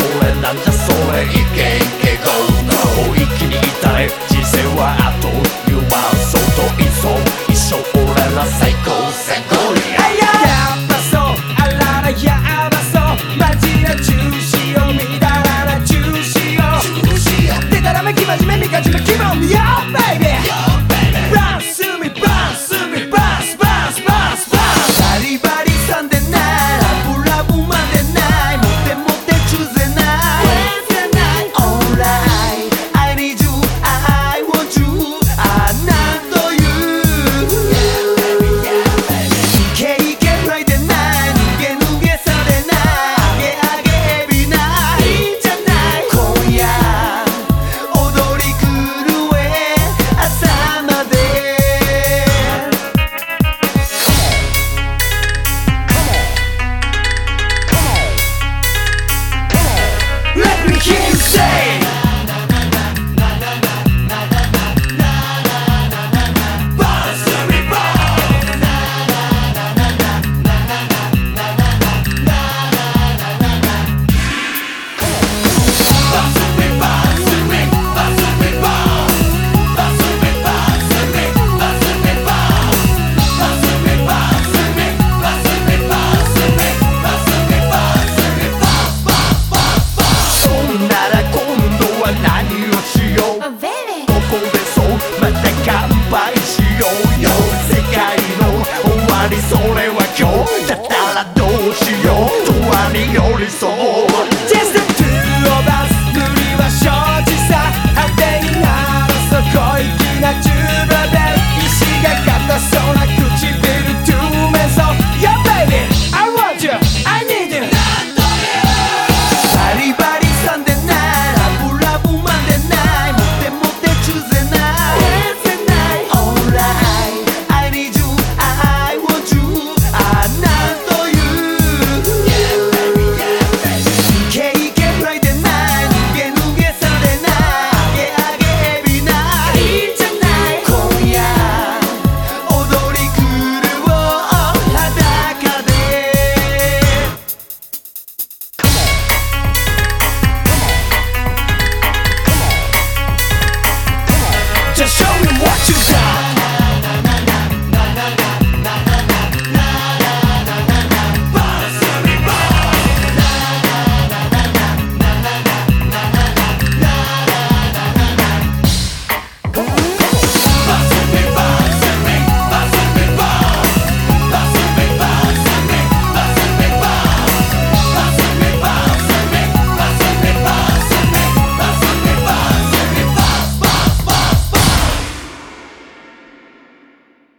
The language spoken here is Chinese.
sole, nam ja sole, ikei too shy